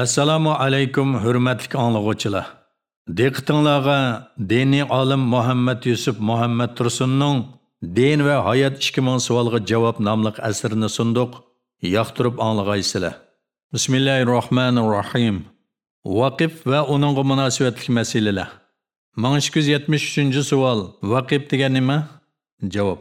Assalomu alaykum hurmatli anglovchilar. Diqqatingizga diniy olim Muhammad Yusuf Muhammad Tursunning Din va hayot 2000 savolga javob nomli asrini sunduq. Yoqtirib anglag'aysizlar. Bismillahirrohmanirrohim. Vaqif va uning munosabatli masalalar. 1273 savol. Vaqif degan nima? Javob.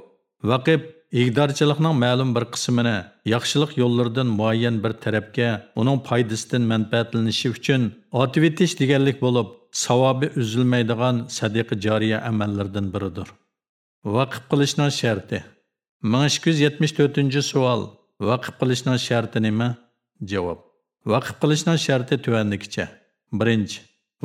Vaqif İgdarçılıqның ma'lum bir qismini yaxshilik yo'llaridan muayyan bir tarafga uning foydasidan manfaatlanishi uchun otib etish deganlik bo'lib savobi uzilmaydigan sadiqa joriya amallardan biridir. Vaqf qilishning sharti. ming ikki yuz yetmish to'rtinchi savol. Vaqf qilishning sharti nima? Javob. Vaqf qilishning sharti tuvandikicha birinchi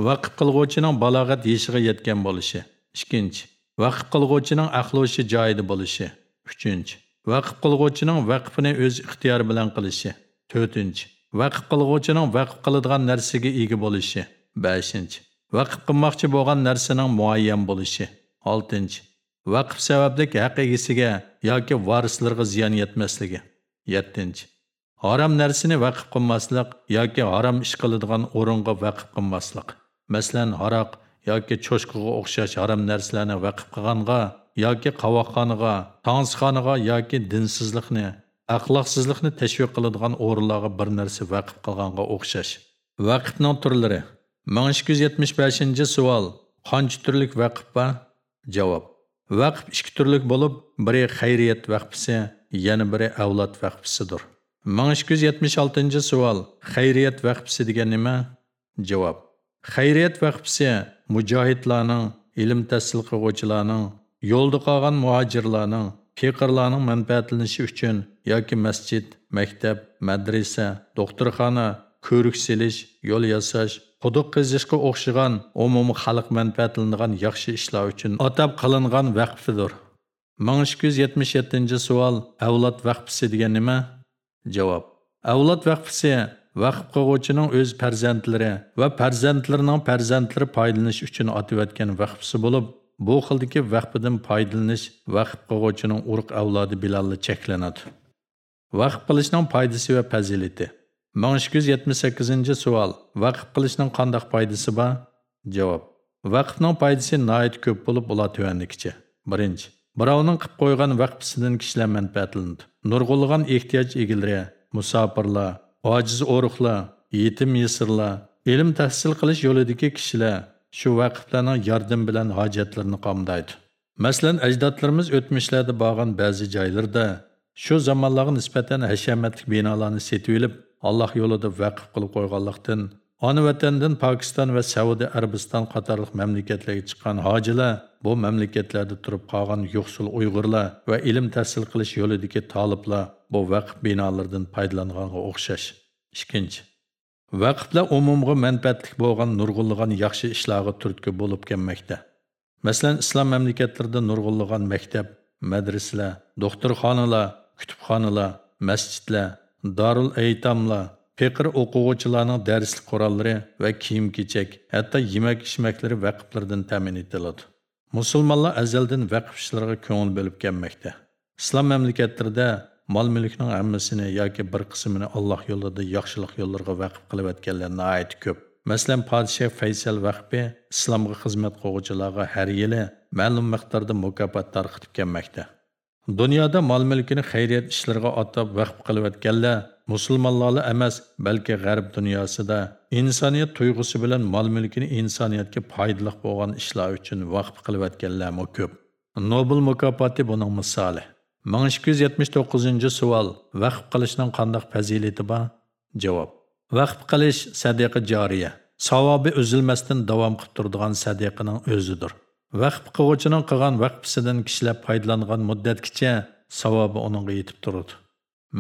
vaqf qilg'uvchining balog'at yoshiga yetgan bo'lishi. 2. vaqf qilg'uvchining aqloshi joyida bo'lishi. Uchinchi. Vaqf qilg'uvchining vaqfini o'z ixtiyori bilan qilishi. To'rtinchi. Vaqf qilg'uvchining vaqf qiladigan narsaga ega bo'lishi. Beshinchi. Vaqf qilmoqchi bo'lgan narsaning muayyan bo'lishi. Oltinchi. Vaqf sababli haq egasiga yoki varislarga ziyon yetmasligi. Yettinchi. Harom narsani vaqf qilmaslik yoki harom ish qiladigan o'ringa vaqf qilmaslik. Masalan haroq yoki cho'shqiga o'xshash harom narsalarni vaqf qilganga yoki qavoqxonaga, tonsxonaga yoki dinsizlikni, axloqsizlikni tashviq qiladigan o'rinlarga bir narsa vaqf qilganga o'xshash. Vaqfning turlari 1275 savol. Qancha turlik vaqf bor? Javob. Vaqf ikki turlik bo'lib, biri xayriyat vaqfisi, yana biri avlod vaqfisidir. 1276 savol. Xayriyat vaqfisi degan nima? Javob. Xayriyat vaqfisi mujohidlarning, ilm tahsil qilguvchilarning yo'lda qolgan muhojirlarning fiqirlarning manfaatlanishi uchun yoki masjid maktab madrasa doktorxona ko'rik silish yo'l yasash quduq qazishga o'xshagan umumiy xalq manfaatlanadigan yaxshi ishlar uchun atab qilingan vaqfidir. ming ikki yuz yetmish yettinchi savol avlod vaqfisi degan nima? Javob. Avlod vaqfisi vaqf qilg'uvchining o'z farzandlari va farzandlarining farzandlari foydalanish uchun otivatgan vaqfisi bo'lib bu xildagi vaqfidan foydalanish vaqf qilg'uvchining urug' avlodi bilan cheklanadi. Vaqf qilishning foydasi va fazilati. ming ikki yuz yetmish sakkizinchi savol vaqf qilishning qandoq foydasi bor? Javob. Vaqfning foydasi nihoyat ko'p bo'lib ular tuvandikicha birinchi. Birovning qilib qo'ygan vaqfisidan kishilar manfaatlanadi nurg'ulg'an ehtiyoj egalari musofirlar ojiz o'ruqlar yetim yesirlar ilm tahsil qilish yo'lidagi kishilar. shu vaqiflarning yardım bilan hojatlarini qomdaydi. Masalan, ajdodlarimiz o'tmishlarda borgan ba'zi joylarda shu zamonlarga nisbatan hashamatli binolarni setib olib, Alloh yo'lida vaqf qilib qo'yganlikdan Ana vatandan Pokiston va Saudiya Arabiston qatorliq mamlakatlarga chiqqan hojilar bu mamlakatlarda turib qolgan yo'qsul Uyg'urlar va ilm tahsil qilish yo'lidagi taliblar bu vaqf binolaridan foydalanganға o'xshash. 2. Vaqtla umumga manfaatlik bo'lgan nurg'unlagan yaxshi ishlarga turtki bo'lib kelmoqda. Masalan, islom mamlakatlarida nurg'unlagan maktab, madrasalar, doktorxonalar, kutubxonalar, masjidlar, darul aytamlar, Пекір оқуғычыларының дәрістік құраллары вә киім кечек, әтті емек ішмәклері вәқіплерден тәмін етіледі. Мұсылмалар әзелден вәқіпшілерге ko'ngil bo'lib kelmoqda. Islom mamlakatlarida mol mulkning hammasini yoki bir qismini Alloh yo'lida yaxshilik yo'llariga vaqf qilib o'tganlar nihoyat ko'p. Masalan, podshoh Faysal vaqfi islomga xizmat qiluvchilarga har yili ma'lum miqdorda mukofot tarqitib kelmoqda. Dunyoda mol mulkini xayriyat ishlariga atab vaqf qilib o'tganlar musulmonlarla emas, balki g'arb dunyosida insoniyat tuyg'usi bilan mol mulkini insoniyatga foydali bo'lgan ishlar uchun vaqf qilib o'tganlar ko'p. Nobel mukofoti buning misoli. 1279 savol vaqf qilishning qandoq fazilati bor? Javob. Vaqf qilish sadaqa joriya. Savobi uzilmasdan davom qilib turadigan sadaqaning o'zidir. Vaqf qiluvchining qilgan vaqfisidan kishilar foydalangan muddatgacha savobi uningga yetib turadi.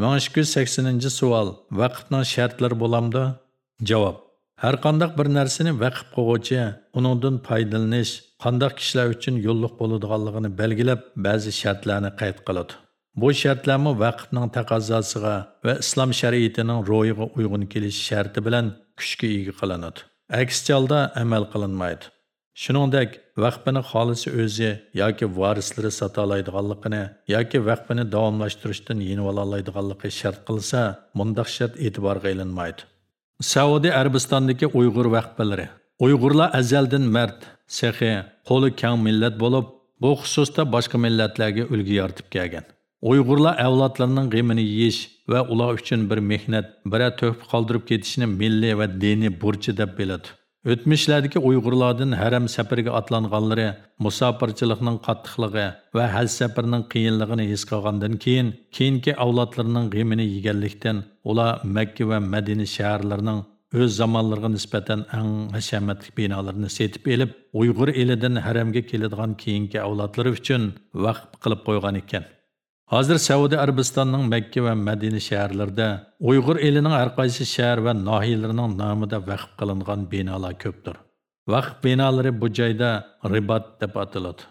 1280 savol vaqfning shartlari bo'lamdi javob. Har qandoq bir narsani vaqf qiluvchi uningdan foydalanish qandaq kishilar uchun yo'lliq bo'ladiganligini belgilab ba'zi shartlarni qayd qiladi bu shartlarmi vaqtning taqozosiga va islom shariatining ro'yiga uyg'un kelish sharti bilan kuchga ega qilinadi aksicha holda amal qilinmaydi shuningdek vaqfini xolisi o'zi yoki varislari sotolaydiganligini yoki vaqfini davomlashtirishdan yenib ololmaydiganligi shart qilsa mundoq shart e'tiborga ilinmaydi Saudiya Arabistonidagi Uyg'ur vaqfalari. Uyg'urlar azaldan mard, sehi, qo'li kang millat bo'lib, bu xususda boshqa millatlarga ulgu yoritib kelgan. Uyg'urlar avlodlarining g'imini yeyish va ular uchun bir mehnat, bira to'hfa qoldirib ketishni milliy va diniy burchi deb biladi. O'tmishlardagi Uyg'urlardan haram safariga atlanganlari musofirchilikning qattiqligi va haj safarining qiyinligini his qilgandan keyin keyingi avlodlarining g'imini yeganlikdan ular Makka va Madina shaharlarining o'z nisbatan eng hashamatli binolarni setib elib, Uyg'ur elidan haramga keladigan keyingi avlodlari uchun vaqf qilib qo'ygan ekan. Hozir Saudiya Arabistonining Makka va Madina shaharlarida Uyg'ur elining har qaysi shahar va nohiyalarining nomida vaqf qilingan binolar ko'pdir. Vaqf binolari bu joyda ribat deb ataladi.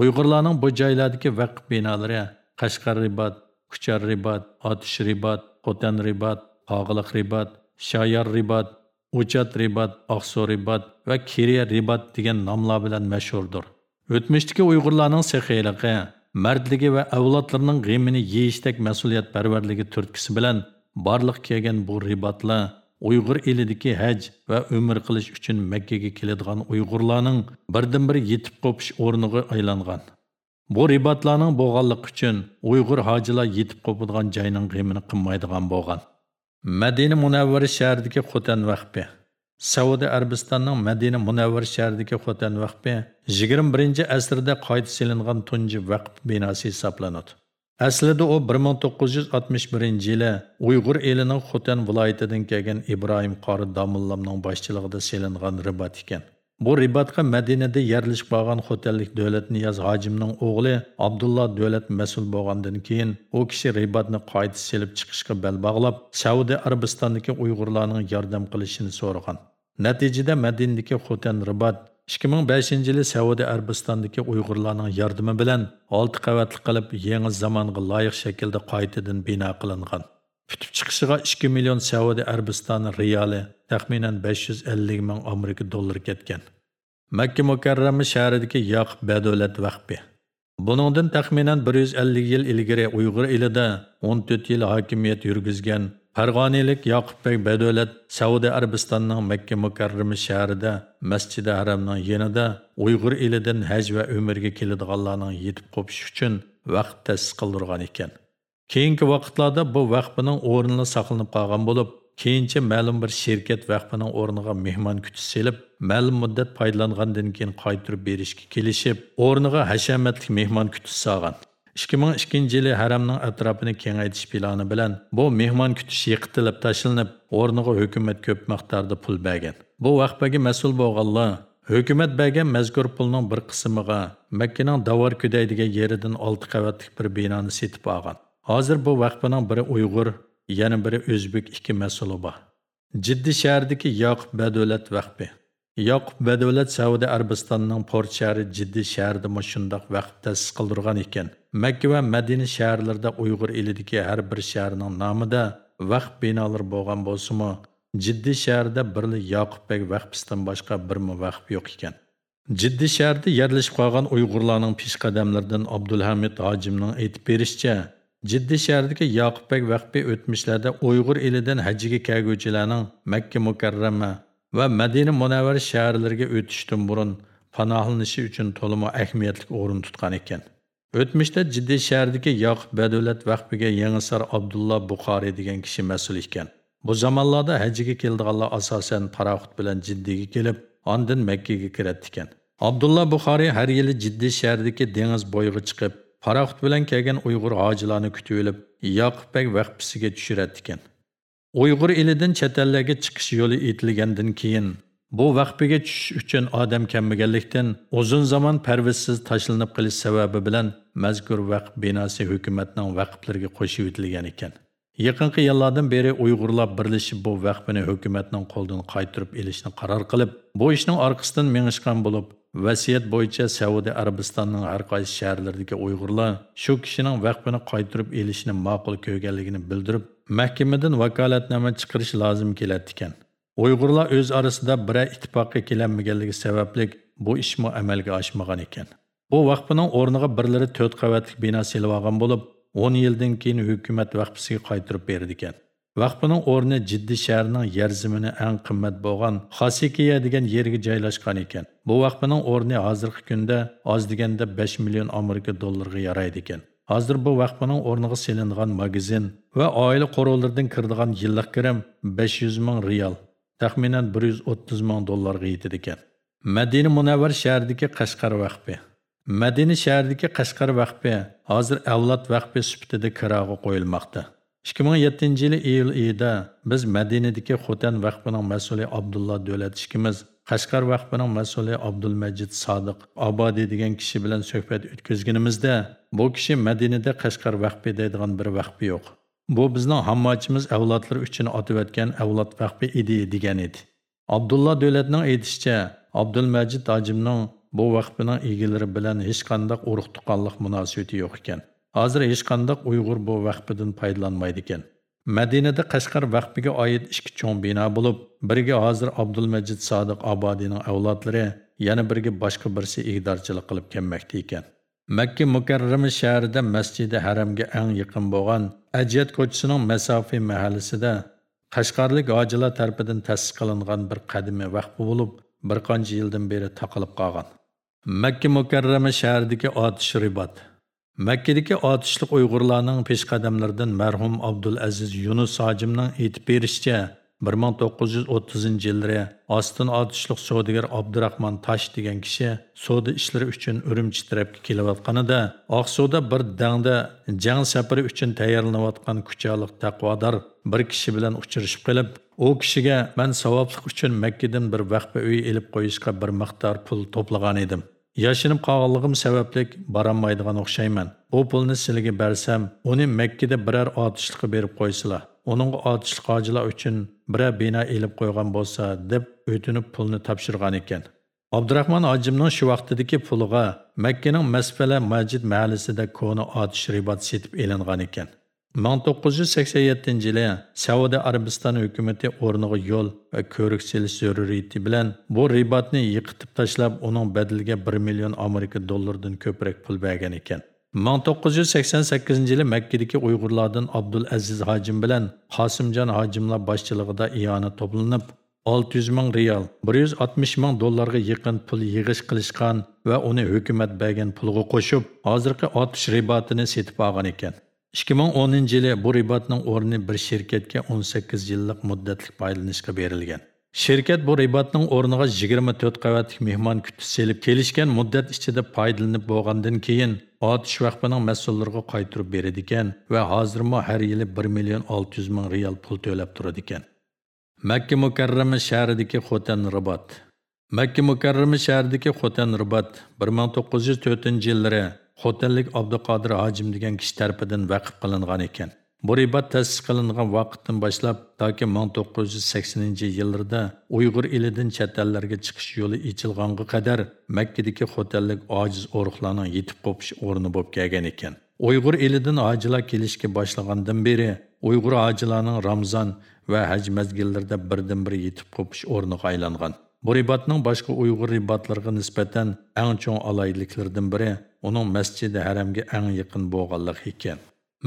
Uyg'urlarning bu joylardagi vaqf binolari Qashqar ribat, Kuchar ribat, Otish ribat, Qo'tan ribat, Qog'iliq ribat, Shoyar ribat, o'chat ribat, oqso ribat va Kiriya ribat degan nomlar bilan mashhurdir. O'tmishdagi Uyg'urlarning sexiyligi mardligi va avlodlarining g'imini yeyishdek mas'uliyat parvarligi turtkisi bilan barliq kelgan bu ribatlar uyg'ur elidagi haj va umr qilish uchun makkaga keladigan uyg'urlarning birdan bir yetib qo'pish o'rniga aylangan bu ribatlarning bo'lganligi uchun uyg'ur hojilar yetib qo'padigan joyning g'imini qilmaydigan bo'lgan madina munavvara shahridagi xotan vaqfi Saudiya Arabistonining Madina Munavvar shahridagi Xotan vaqfi 21 asrda qayta silingan tunji vaqf binosi hisoblanadi. Aslida u 1961 yili Uyg'ur elining Xotan viloyatidan kelgan Ibrohim qori Damullamning boshchiligida silingan ribat ekan. Bu ribatqa Madinada yerlashib qolgan xotellik davlat Niyoz hojimning o'g'li Abdulloh davlat mas'ul bo'lgandan keyin u kishi ribatni qayta selib chiqishga bel bog'lab, Saudiya Arabistonidagi Uyg'urlarning yordam qilishini so'ragan. Natijada Madinadagi Xotan Ribat 2005 yili Saudiya Arabistonidagi Uyg'urlarning yordami bilan 6 qavatli qilib yangi zamonga loyiq shaklda qaytadan bino qilingan. Putib chiqishiga 2 million Saudiya Arabistoni riyoli, taxminan 550 ming Amerika dollari ketgan. Makka Mukarrama shahridagi Yaqub Badavlat vaqfi. Buningdan taxminan 150 yil ilgari Uyg'ur elida 14 yil hokimiyat yurgizgan Farg'oniylik Yoqubbek Badavlat Saudiya Arabistonining Makka Mukarrama shahrida Masjidi Haramning yanida Uyg'ur elidan haj va umrga keladiganlarning yetib qo'pishi uchun vaqt ta'sis qildirgan ekan. Keyingi vaqtlarda bu vaqfining o'rnini saqlanib qolgan bo'lib, keyincha ma'lum bir shirkat vaqfining o'rniga mehmon kutish selib, ma'lum muddat foydalangandan keyin qaytarib berishga kelishib, o'rniga hashamatli mehmon kutish solgan. 2002 yili haramning atrofini kengaytirish plani bilan bu mehmon kutish yiqitilib tashlanib, o'rniga hukumat ko'p miqdorda pul bergan. Bu vaqfaga mas'ul bo'lganlar hukumat bergan mazkur pulning bir qismiga Makkaning Davar Kuday degan yeridan 6 qavatli bir binoni setib olgan. Hozir bu vaqtning biri Uyg'ur, yana biri o'zbek iki mas'uli var. Ciddi şehirdeki Yoqub Badavlat vaqfi Yaqub Badavlat Saudiya Arabistonining Port shahri Jiddiy shahrida shundoq vaqt ta'sis qildirgan ekan. Makka va Madina shaharlarida Uyg'ur elidagi har bir shaharning nomida vaqf binalar bo'lgan bo'lsa-mu, ciddi shahrida birli Yoqubbek vaqfisidan boshqa bir mi vaqf yo'q ekan. Ciddi şehirde yerlashib qolgan Uyg'urlarning pişkademlerden Abdulhamid Hacim'nin aytib berishicha, Jiddiy shahridagi Yaqubbek vaqfi o'tmishlarda Uyg'ur elidan hajjiga kelguvchilarning Makka mukarrama va Madina munavvar shaharlariga o'tishdan burun panohlanishi uchun to'liq ahamiyatli o'rin tutgan ekan. O'tmishda Jiddiy shahridagi Yaqub Badavlat vaqfiga Yangisar Abdullah Buxoriy degan kishi mas'ul ekan. Bu zamonlarda hajjiga keldiganlar asosan paraxut bilan Jiddiyga kelib, ondan Makkaga kiradi ekan. Abdullah Buxoriy har yili Jiddiy shahridagi dengiz bo'yiga chiqib, paraxut bilan kelgan Uyg'ur hojilarni kutib olib, Yoqubbek vaqfisiga tushiradi ekan. Uyg'ur elidan chetallarga chiqish yo'li etilgandan keyin Bu vaqfiga tushish uchun odam kammaganlikdan uzun zaman parvizsiz tashlanib qilish sababi bilan mazkur vaqf binosi hukumatning vaqflariga qo'shib etilgan ekan. Yaqinqi yillardan beri Uyg'urlar birlashib bu vaqfini hukumatning qo'ldan qaytirib elishni qaror qilib, bu ishning orqasidan mengishgan bo'lib, vasiyat bo'yicha Saudiya Arabistonining har qaysi shaharlaridagi Uyg'urlar shu kishining vaqfini qaytirib elishni ma'qul ko'rganligini bildirib, mahkamadan vakolatnoma chiqarish lozim keladi ekan. Uyg'urlar o'z orasida biror ittifoqqa kelinmaganligi sababli bu ishmi amalga oshmagan ekan. Bu vaqfining o'rniga birlari to'rt qavatli bino silib olgan bo'lib, 10 yildan keyin hukumat vaqfisiga qaytarib berdi ekan. Vaqfining o'rni Jiddi shahrining yer zimini eng qimmat bo'lgan Xasikiya degan yerga joylashgan ekan. Bu vaqfining o'rni hozirgi kunda oz deganda 5 million Amerika dollariga yaraydi ekan. Hozir bu vaqfining o'rniga selingan magazin va oila qorovlaridan kirdigan yillik kirim 500 ming riyal, taxminan 130 ming dollarga yetadi ekan. Madina Munavvar shahridagi Qashqar vaqfi. Madina shahridagi Qashqar vaqfi hozir avlod vaqfi sifatida kiraga qo'yilmoqda. 2007 yili iyul oyida biz Madinadagi Xotan vaqfining mas'uli Abdullah Davlat ishkimiz Qashqar vaqfining mas'uli Abdulmajid Sodiq Abadi degan kishi bilan suhbat o'tkazganimizda bu kishi Madinada Qashqar vaqfi deydigan bir vaqfi yo'q. Bu bizning hammochimiz avlodlar uchun otib o'tgan avlod vaqfi edi degan edi. Abdullah Davlatning aytishicha, Abdulmajid hojimning bu vaqfining egalari bilan hech qanday urug' tuqqanlik munosabati yo'q ekan. Hozir hech qanday Uyg'ur bu vaqfidan foydalanmaydi ekan. Madinada Qashqar vaqfiga oid ikki cho'ng bino bo'lib, biriga hozir Abdulmajid Sodiq Abodining avlodlari, yana biriga boshqa birisi igdorchilik qilib kelmoqda ekan. Makka mukarrama shahrida Masjidi Haramga eng yaqin bo'lgan Ajiyat ko'chasining masofiy mahallasida Qashqarlik hojilar tarafidan ta'sis qilingan bir qadimiy vaqf bo'lib, bir qancha yildan beri taqilib qolgan. Makka mukarrama shahridagi otish ribot Мәккедегі атышлық ұйғырларның пешқадамлардан мәрхум Абдул Әзіз Юнус Хажимның етіп берішчә 1930 yilları Astin Абдурахман Таш деген кіші degan kishi үшін ishlari uchun Urumchi tarafga kelayotganida Oqsuvda bir dangda jang safari uchun tayyorlanayotgan күчалық taqvodor bir kishi bilan uchrashib келіп, о кішіге men сауаплық uchun Makkadan bir vaqfa үй еліп qo'yishga bir miqdor pul to'plagan edim. Yaşınıp qağanlığım səbəblik baranmaydigan oxşayman. Bu pulni sizlarga bersam, uni Məkkədə birər atışlıqı berib qoysılar. Onun atışlıq acılar üçün birər bina elib qoyğan bolsa, deb ötünüb pulni topshirgan ekan. Abdurrahman Acimning shu vaqtidagi puliga Makkaning Masfala Majid mahallasida koni otish ribat setib elingan ekan. 1987 yili Saudiya Arabiston hukumati o'rniga yo'l va ko'rik selish zaruriyati bilan bu ribotni yiqitib tashlab, uning badaliga 1 million Amerika dollaridan ko'proq pul bergan ekan. 1988 yili Makkadagi Uyg'urlardan Abdul Aziz Hojim bilan Qosimjon Hajimlar boshchiligida iyona to'planib 600 ming riyal, 160 ming dollarga yaqin pul yig'ish qilishgan va uni hukumat bergan pulga qo'shib, hozirgi otish ribotini setib olgan ekan. 2010 yili bu ribotning o'rni bir shirkatga 18 yillik muddatli foydalanishga berilgan. Şirket bu ribotning o'rniga 24 qavatlik mehmon kutib selib kelishgan muddat ichida foydalanib bo'lgandan keyin otish vaqtining mas'ullariga qaytarib beradi ekan va hozirmo har yili 1 million 600 ming riyal pul to'lab turadi ekan. Makka mukarrama shahridagi Xotan ribat Makka mukarrama shahridagi Xotan ribat 1904 yillari xotinlik abduqodir hojim degan kishi tarafidan vaqf qilingan ekan. Bu ribat ta'sis qilingan vaqtdan boshlab toki 1980 yillarda uyg'ur elidan chet ellarga chiqish yo'li ichilganga qadar makkadagi xotinlik ojiz o'riqlarning yetib qo'pish o'rni bo'lib kelgan ekan. Uyg'ur elidan hojilar kelishga boshlagandan beri uyg'ur hojilarning ramzon va haj mazgillarida birdan bir yetib qo'pish o'rniga aylangan. Bu ribatning boshqa Uyg'ur ribatlariga nisbatan eng cho'ng alayliklardan biri uning masjidi haramga eng yaqin bo'lganligi ekan.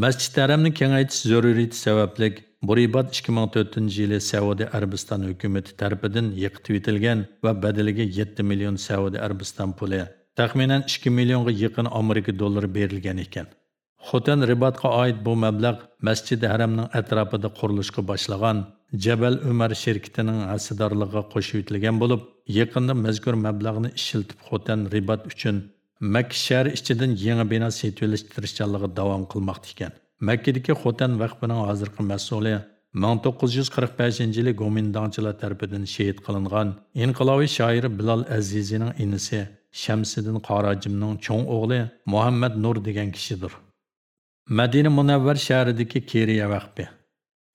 Masjid haramni kengaytirish zaruriyati sababli bu ribat 2004 yili Saudiya Arabiston hukumatı tomonidan yiqitib etilgan va badaliga 7 million Saudiya Arabiston puli, taxminan 2 millionga yaqin Amerika dollari berilgan ekan. Xotan ribatga oid bu mablag' Masjid Haramning atrofida qurilishga boshlagan Jabal Umar shirkitining hassadorligiga qo'shib etilgan bo'lib, yaqinda mazkur mablag'ni ishiltib Xotan ribat uchun Makka shahri ichidan yangi bino setilish tirishchanligi davom qilmoqda ekan. Makkadagi Xotan vaqfining hozirgi mas'uli 1945 yili Gomindangchilar tarafidan shahid qilingan inqilobiy shoir Bilal Azizining inisi Shamsiddin Qorajimning cho'ng o'g'li Muhammad Nur degan kishidir. Madina Munavvar shahridagi Keriya vaqfi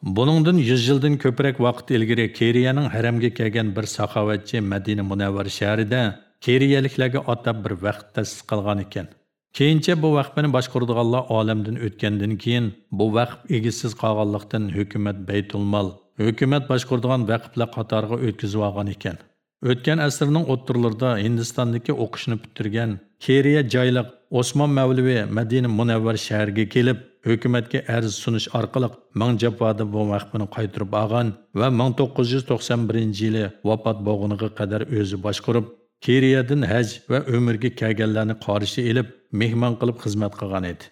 Бұныңдың 100 жылдың көпірек вақыт елгері Керияның хәрәмге кәген бір сақаватчы Мәдіні Мұнавар шәріде Кериялікләге атап бір вақыт тәсіз қалған екен. Кейінше бұл вақпені башқұрдығалла әлемдің өткенден кейін бұл вақып егісіз қалғанлықтың үкімет бәйтулмал, үкімет башқұрдыған вақыплы қатарға өткізу алған екен. Өткен әсірінің отырларда Индістандығы оқышыны бүттірген Керия жайлық Осман Мәулеви Мәдіні Мұнавар шәрге келіп, hukumatga arz sunish orqali ming jafoda bu vaqfini qaytirib olgan va 1991 yili vafot bo'lguniga qadar o'zi boshqarib keriyadan haj va umrga kelganlarni qorishi ilib mehmon qilib xizmat qilgan edi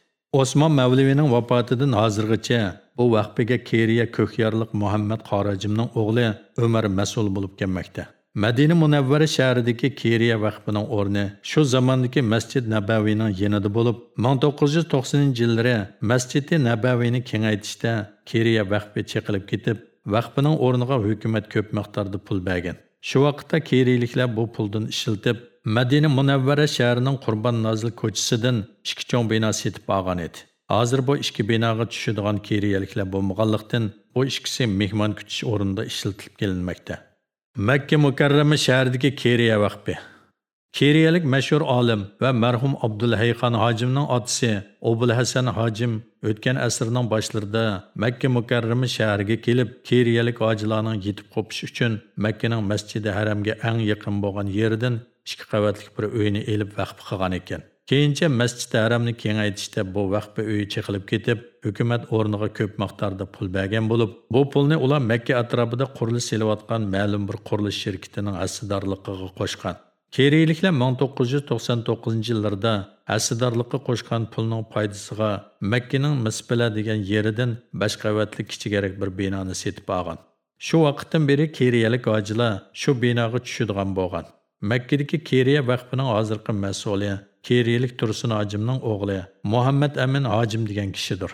osmon mavlivining vafotidan hozirgacha bu vaqfiga keriya ko'kyorliq muhammad qorajimning o'g'li umar mas'ul bo'lib kelmoqda Madina Munavvara shahridagi Keriya vaqfining o'rni shu zamondagi Masjid Nabaviyning yanada bo'lib, 1990-yillari Masjidi Nabaviyni kengaytirishda Keriya vaqfi cheqilib ketib, vaqfining o'rniga hukumat ko'p miqdorda pul bergan. Shu vaqtda Keriyliklar bu puldan ishlatib, Madina Munavvara shahrining Qurban Nozil ko'chasidan ikki cho'ng bino setib olgan edi. Hozir bu ikki binoga tushadigan Keriyaliklar bo'lmaganlikdan bu ikkisi mehmon kutish o'rnida ishlatilib kelinmoqda. Makka Mukarrama shahridagi Keriya vaqfi. Keriyalik mashhur olim va marhum Abdulhayxon hojimning otasi Obul Hasan hojim o'tgan asrning boshlarida Makka Mukarrama shahriga kelib, Keriyalik hojilarning yetib qopish uchun Makkaning Masjidi Haramga eng yaqin bo'lgan yeridan ikki qavatli bir uyni elib vaqf qilgan ekan. Keyincha Masjid Haramni kengaytirishda bu вақпы uyi chiqilib ketib, hukumat o'rniga ko'p мақтарды pul bergan bo'lib, bu pulni ular Makka atrofida qurilish selayotgan ma'lum bir qurilish шеркетінің assidorligiga qo'shgan. Keriyliklar 1999 yillarda assidorlikqa qo'shgan pulning foydasiga Makkaning Misbila degan yeridan 5 кішігерек бір bir binoni setib olgan. Shu vaqtdan beri keriyalik шу shu binoga tushadigan bo'lgan. Makkadagi Keriya vaqfining hozirgi mas'uli Keriylik Tursun hojimning o'g'li Muhammad Amin hojim degan kishidir.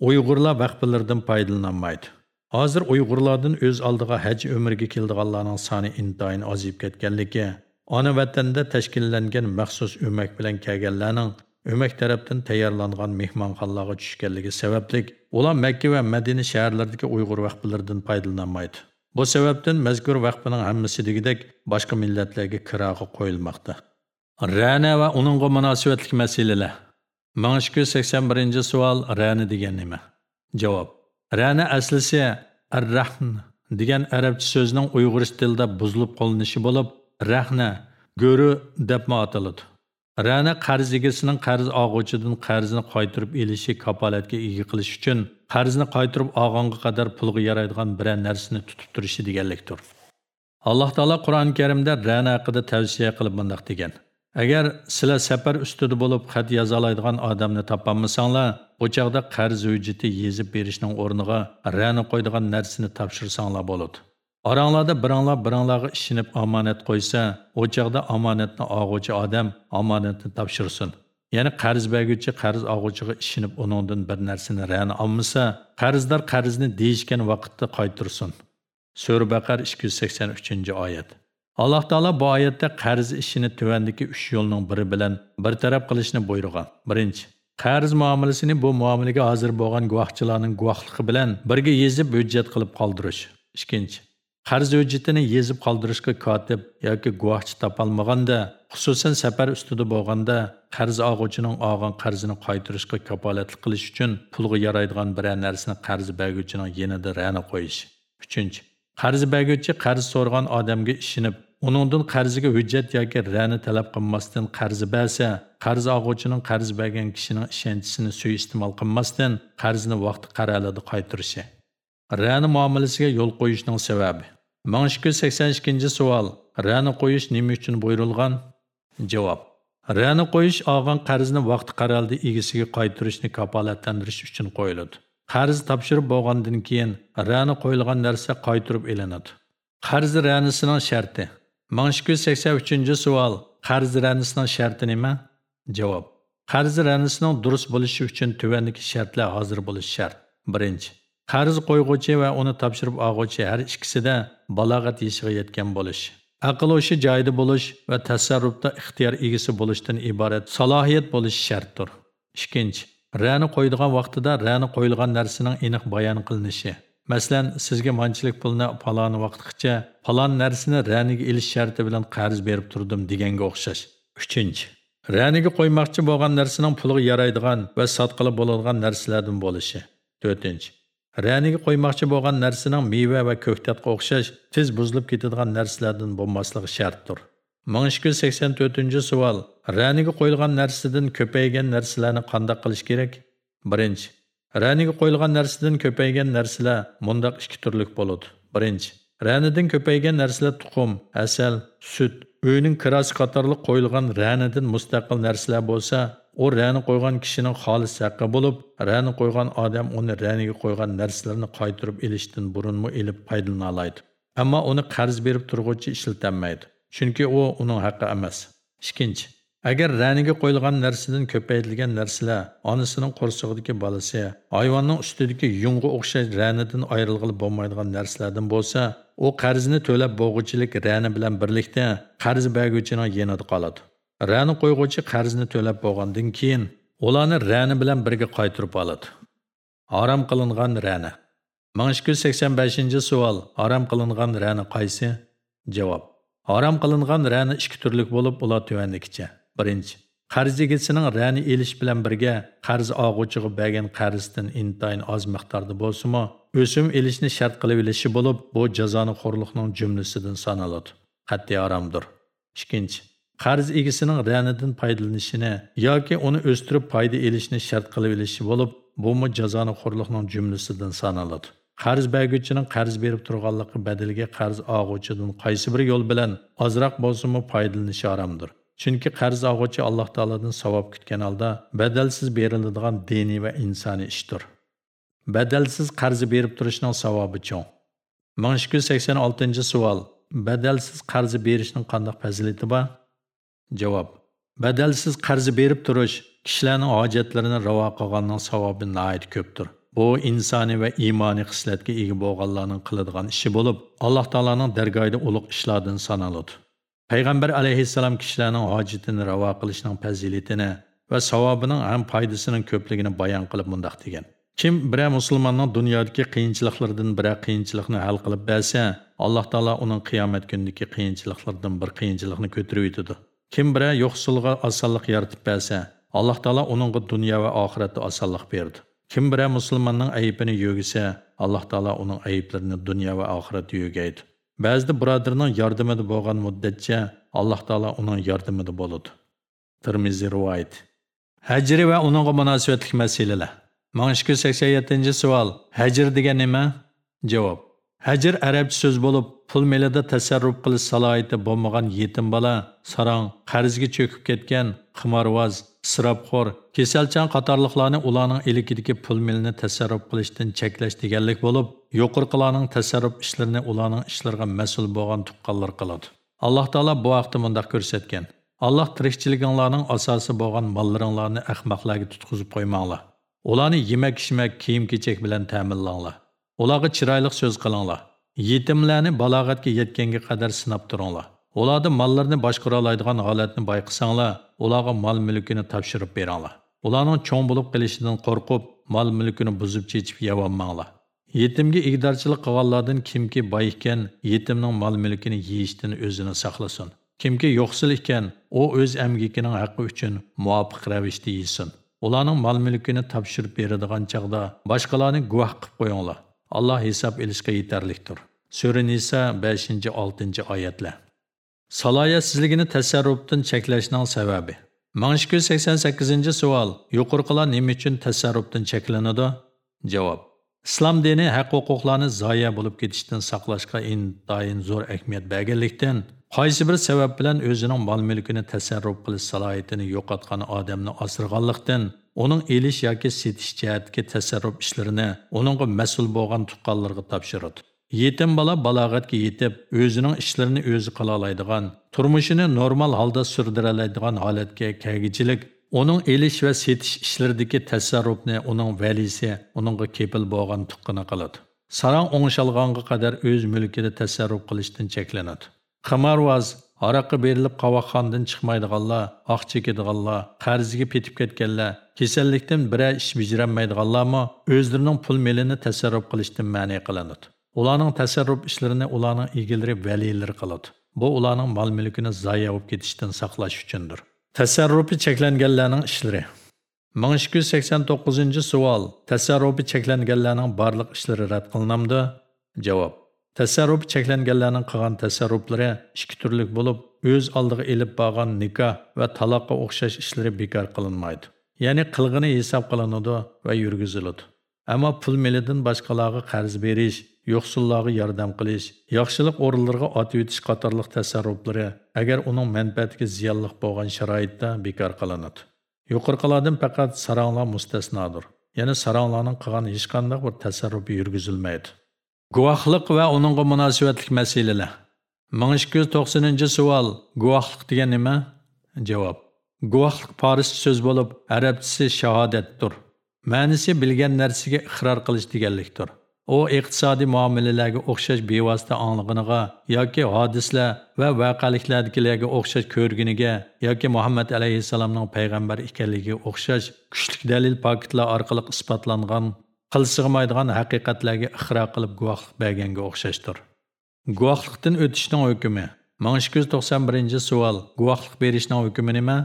Uyg'urlar vaqflaridan foydalanmaydi. Hozir Uyg'urlardan o'z oldiga haj umriga keldiganlarning soni intayin ozib ketganligi, ona vatanda tashkillangan maxsus o'mak bilan kelganlarning o'mak tarafdan tayyorlangan mehmonxonalarga tushganligi sababli ular Makka va Madina shaharlaridagi Uyg'ur vaqflaridan foydalanmaydi. Bu sababdan mazkur vaqfining hammasi degidek boshqa millatlarga kiraga qo'yilmoqda. Rana va uningga munosabatli masalalar. 1281 savol rana degan nima? Javob. Rana aslisi ar-rahn degan arabcha so'zning Uyg'ur tilida buzilib qolinishi bo'lib, rahna, go'ri deb ataladi. Rana qarz egasining qarz og'uchidan qarzini qaytarib elishi kapolatga ega qilish uchun qarzni qaytarib olganga qadar pulga yaraydigan biror narsani tutib turishi deganlikdir. Alloh taolo Qur'oni Karimda rana haqida tavsiya qilib bundoq degan: Agar sizlar safar ustida bo'lib xat yoza oladigan odamni topolmasanglar, bu chaqda qarz hujjati yezib berishning o'rniga rani qo'ydigan narsani topshirsanglar bo'ladi. Oranglarda biranglar biranglarga ishinib omonat qo'ysa, u chaqda omonatni og'uvchi odam omonatni topshirsin. Ya'ni qarz berguvchi qarz og'uvchiga ishinib uningdan bir narsani rani olmasa, qarzdor qarzni deyishgan vaqtda qaytirsin. Sura Baqar 283-oyat. Alloh taolo bu oyatda qarz ishini tuvandagi uch yo'lning biri bilan bir taraf qilishni buyurgan birinchi qarz muomalasini bu muomalaga hozir bo'lgan guvohchilarning guvohligi bilan birga yezib hujjat qilib qoldirish ikkinchi qarz hujjatini yezib qoldirishga kotib yoki guvohchi topolmaganda xususan safar ustida bo'lganda qarz og'uvchining olgan qarzini qaytarishga kapolatlik qilish uchun pulga yaraydigan biror narsani qarz berguvchining yanida rani qo'yish uchinchi qarz berguvchi qarz so'rgan odamga ishinib uningdan qarziga hujjat yoki rani talab qilmasdan qarzi bersa qarz og'uvchining qarz bergan kishining ishonchisini suiiste'mol qilmasdan qarzni vaqti qaralida qaytarishi rani muomalasiga yo'l qo'yishning sababi. Ming ikki yuz sakson ikkinchi savol rani qo'yish nima uchun buyurilgan? Javob. Rani qo'yish olgan qarzni vaqti qaraldi egasiga qaytarishni kafolatlantirish uchun qo'yiladi. Qarz topshirib bo'lgandan keyin rani qo'yilgan narsa qaytirib ilinadi qarz ranisining sharti. 1283 savol. Qarz ranisining sharti nima? Javob. Qarz ranisining durust bo'lishi uchun tuvandagi shartlar hozir bo'lishi shart. Birinchi, qarz qo'yg'uvchi va uni topshirib olg'uvchi har ikkisida balog'at yoshiga yetgan bo'lish. Aql o'shi joyida bo'lish va tasarrufda ixtiyor egasi bo'lishdan iborat salohiyat bo'lishi shartdir. Ikkinchi, rani qo'ydigan vaqtida rani qo'yilgan narsaning aniq bayon qilinishi. Мәсәлән, sizga manchilik pulni falon vaqtgacha falon narsani raniga ilish sharti bilan qarz berib turdim deganga o'xshash. 3. Raniga qo'ymoqchi bo'lgan narsaning puliga yaraydigan va sotqili bo'ladigan narsalardan bo'lishi. 4. Raniga qo'ymoqchi bo'lgan narsaning meva va ko'ktatga o'xshash tez buzilib ketadigan narsalardan bo'lmasligi shartdir. 1284 savol. Raniga qo'yilgan narsadan ko'paygan narsalarni qanday qilish kerak? 1. Raniga qo'yilgan narsadan ko'paygan narsalar mundaq ikki turlik bo'ladi. Birinchi, ranidan ko'paygan narsalar tuxum, asal, sut, uyning kirasi qatorliq qo'yilgan ranidan mustaqil narsalar bo'lsa, u rani qo'ygan kishining xolis haqqi bo'lib, rani qo'ygan odam uni raniga qo'ygan narsalarni qaytirib elishdan burunmi elib foydalana oladi. Ammo uni qarz berib turg'uvchi ishlatilmaydi. Chunki u uning haqqi emas. Ikkinchi, agar raniga qo'yilgan narsadan ko'paytirilgan narsalar onasining qo'rsog'idagi bolasi, hayvonning ustidagi yungga o'xshash ranidan ayrilg'ili bo'lmaydigan narsalardan bo'lsa, u qarzni to'lab bo'g'uchilik rani bilan birlikda qarz berguvchining yenida qoladi. Rani qo'yg'uvchi qarzni to'lab bo'lgandan keyin ularni rani bilan birga qaytirib oladi. Harom qilingan rani 1285 savol. Harom qilingan rani qaysi? Javob. Harom qilingan rani ikki turlik bo'lib, ular tuvandikicha. Birinchi, qarz egasining rani elish bilan birga qarz og'uvchiga bergan qarzdan intayin oz miqdorda bo'lsa-mu, o'sim elishni shart qilib elishi bo'lib, bu jazoni xo'rliqning jumlasidan sanaladi. Qat'iy haromdir. Ikkinchi, qarz egasining ranidan foydalanishini yoki uni o'stirib foyda elishni shart qilib elishi bo'lib, bu mu jazoni xo'rliqning jumlasidan sanaladi. qarz berguvchining qarz berib turganligi badaliga qarz og'uvchidan qaysi bir yo'l bilan ozroq bo'lsa-mu foydalanishi haromdir. Chunki qarz og'uvchi Alloh taoladan savob kutgan holda badalsiz beriladigan diniy va insoniy ishdir. Badalsiz qarz berib turishning savobi cho'ng. 1286-savol. Badalsiz qarz berishning qanday fazilati bor? Javob. Badalsiz qarz berib turish kishilarning hojatlarini ravo qilganning savobi nihoyat ko'pdir. Bu insoniy va iymoniy xislatga ega bo'lganlarning qiladigan ishi bo'lib, Alloh taolaning dargohida ulug' ishlardan sanaladi. Payg'ambar alayhissalom kishilarning hojatini ravo qilishning fazilatini va savobining ham foydasining ko'pligini bayon qilib mundaq degan. Kim bir musulmonning dunyodagi qiyinchiliklardan bir qiyinchilikni hal qilib bersa, Alloh taolo uning qiyomat kunidagi qiyinchiliklardan bir qiyinchilikni ko'tarib yetadi. Kim bir yo'qsulga osonlik yaratib bersa, Alloh taolo uningga dunyo va oxiratda osonlik berdi. Kim bir musulmonning ayibini yo'gisa, Alloh taolo uning ayiblarini dunyo va oxiratda yo'gaydi. Ba'zida birodarning yordamida bo'lgan muddatcha Alloh taolo uning yordamida bo'ladi. Tirmiziy rivoyat. Hajri va uningga munosabatli masalalar. 1287-savol. Hajr degan nima? Javob. Hajr arabcha so'z bo'lib, pul melida tasarruf qilish salohiyati bo'lmagan yetim bola, sarang, qarzga cho'kib ketgan, qimorvoz, isrofxo'r, kasalchan qatorliqlarni ularning ilikidagi pul melini tasarruf qilishdan cheklash deganlik bo'lib, yuqorqilarning tasarruf ishlarini ularning ishlariga mas'ul bo'lgan tuqqanlar qiladi. Alloh taolo bu vaqtda mundoq ko'rsatgan. Alloh tirikchiliginglarning asosi bo'lgan mollaringlarni ahmoqlarga tutqizib qo'ymanglar. Ularni yemak-ichmak, kiyim-kechak bilan ta'minlanglar. Ularga chiroyli so'z qilinglar. Yetimlarni balog'atga yetganga qadar sinab turinglar. ularni mollarni boshqara oladigan holatni bayqisanglar ularga mol mulkini topshirib beringlar. Ularning cho'ng bo'lib qilishidan qo'rqib, mol mulkini buzib chechib yavanmanglar. Yetimga igdorchilik qilganlardan kimki boy ekan, yetimning mol mulkini yeyishdan o'zini saqlasin. Kimki yo'qsil ekan, u o'z amgikining haqqi uchun muvofiq ravishda yesin. Ularning mol mulkini topshirib beradigan chaqda boshqalarni guvoh qilib qo'yinglar. Alloh hisob ilishga yetarlikdir. Sura Nisa 5-6 oyatlar. Saloyatsizligini tasarrufdan cheklashning sababi. 1288 savol. Yuqorqilar nima uchun tasarrufdan cheklanadi? Javob. Islom dini haq-huquqlarni zoya bo'lib ketishdan saqlashga intayin zo'r ahamiyat berganlikdan, qaysi bir sabab bilan o'zining mol-mulkini tasarruf qilish salohiyatini yo'qotgan odamni asirganlikdan, uning elish yoki setish jihatdagi tasarruf ishlarini uningga mas'ul bo'lgan tuqqanlarga topshiradi. Yetim bola balog'atga yetib, o'zining ishlarini o'zi qila oladigan, normal holda sürdira oladigan holatga onun uning elish va setish ishlaridagi tasarrufni uning valisi, uningga kepil bo'lgan tuqqini qiladi. Sarang o'ngshalganga qadar o'z mulkida tasarruf qilishdan cheklanadi. Qamarvoz Araqqa berilib qavoqxondan chiqmaydiganlar, oq chekadiganlar, qarziga petib ketganlar, kasallikdan biror ish bajarolmaydiganlarmi o'zlarining pul melini tasarruf qilishdan ma'ni qilinadi. Ularning tasarruf ishlarini ularning egalari valiylar qiladi. Bu ularning mol mulkini zoya bo'lib ketishdan saqlash uchundir. Tasarrufi cheklanganlarning ishlari 1289-savol. Tasarrufi cheklanganlarning barliq ishlari rad qilinamdi? Javob. tasarruf cheklanganlarning qilgan tasarruflari ikki turlik bo'lib, o'z oldiga elib borgan nikoh va taloqqa o'xshash ishlari bekor qilinmaydi. Ya'ni qilg'ini hisob qilinadi va yurgiziladi. Ammo pul milidan boshqalarga qarz berish, yo'qsullarga yordam qilish, yaxshilik o'rinlariga otib o'tish qatorliq tasarruflari agar uning manfaatiga ziyonliq bo'lgan sharoitda bekor qilinadi. Yuqorqilardan faqat saranglar mustasnodir. Ya'ni saranglarning qilgan hech qanday bir tasarrufi yurgizilmaydi. Guvohlik va uningga munosabatlik masalalar. 1290 savol. Guvohlik degan nima? Javob. Guvohlik farscha so'z bo'lib, arabchasi shahodatdir. Ma'nisi bilgan narsaga iqror qilish deganlikdir. U iqtisodiy muomalalarga o'xshash bevosita anlig'iniga yoki hodislar va voqeliklardagilarga o'xshash ko'rginiga yoki muhammad alayhissalomning payg'ambar ekanligiga o'xshash kuchlik dalil paketlar orqali isbotlangan qilsig'maydigan haqiqatlarga ixro qilib guvohlik berganga o'xshashdir. Guvohlikdan o'tishning hukmi. 1291 savol. Guvohlik berishning hukmi nima?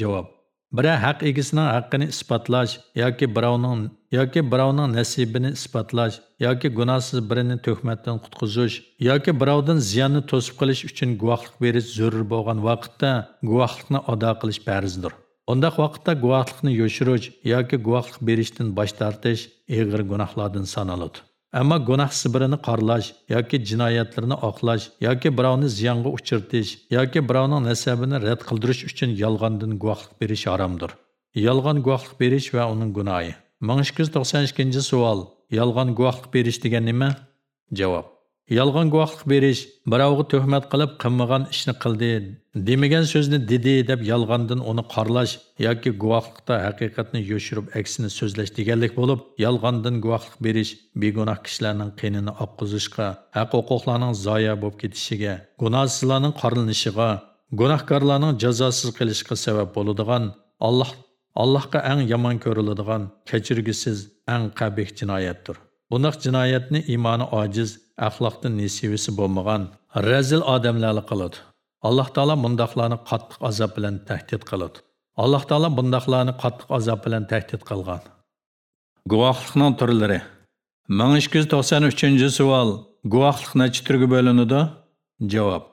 Javob. Бірі haq egisining haqqini isbotlash yoki birovning yoki birovning nasibini isbotlash yoki gunohsiz birini tuhmatdan qutqizish yoki birovdan ziyonni to'sib qilish uchun guvohlik berish zarur bo'lgan vaqtda guvohlikni ado qilish farzdir. Undaq vaqtda guvohlikni yoshirish yoki guvohlik berishdan bosh tortish og'ir gunohlardan sanaladi. Ammo gunoh birini qorlash yoki jinoyatlarni oqlash yoki birovni ziyonga uchirtish yoki birovning nasabini rad qildirish uchun yolg'ondan guvohlik berish haromdir. Yolg'on guvohlik berish va uning gunohi. 1292 savol. Yolg'on guvohlik berish degan nima? Javob. Yolg'on guvohlik berish, birovga tuhmat qilib qilmagan ishni qildi, demagan so'zni dedi deb yolg'ondan uni qorlash yoki guvohlikda haqiqatni yoshirib aksini so'zlash deganlik bo'lib, yolg'ondan guvohlik berish begunoh kishilarning qinini oqqizishga, haq-huquqlarning zoya bo'lib ketishiga, gunohsizlarning qorlanishiga, gunohkorlarning jazosiz qilishiga sabab bo'ladigan Alloh Allohga eng yomon ko'riladigan kechirgisiz eng qabih jinoyatdir. Bunaq jinoyatni imoni ojiz, axloqdan nesivisi bo'lmagan razil odamlarni qiladi. Alloh taolo bundaqlarni qattiq azob bilan tahdid qiladi. Alloh taolo bundaqlarni qattiq azob bilan tahdid qilgan. Guvohlikning turlari 1293 savol. Guvohlik necha turga bo'linadi? Javob.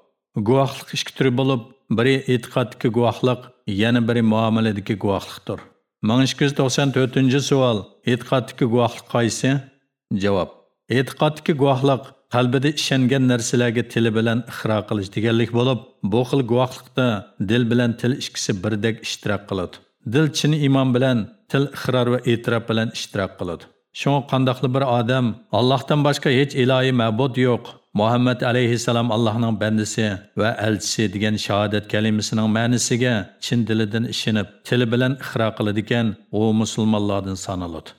Guvohlik ikki turi bo'lib, biri e'tiqoddagi guvohlik, yana biri muomaladagi guvohlikdir. 1294 savol. E'tiqoddagi guvohlik qaysi? Javob. E'tiqoddagi guvohlik qalbida ishongan narsalarga tili bilan ixro qilish deganlik bo'lib, bu xil guvohlikda dil bilan til ikkisi birdek ishtirok qiladi. Dil chin imon bilan, til ixror va e'tirof bilan ishtirok qiladi. Shunga qandoqli bir odam Allohdan boshqa hech ilohiy ma'bud yo'q, Muhammad alayhissalom Allohning bandisi va elchisi degan shahodat kalimasining ma'nisiga chin dilidan ishinib tili bilan iqro qiladigan u musulmonlardan sanaladi.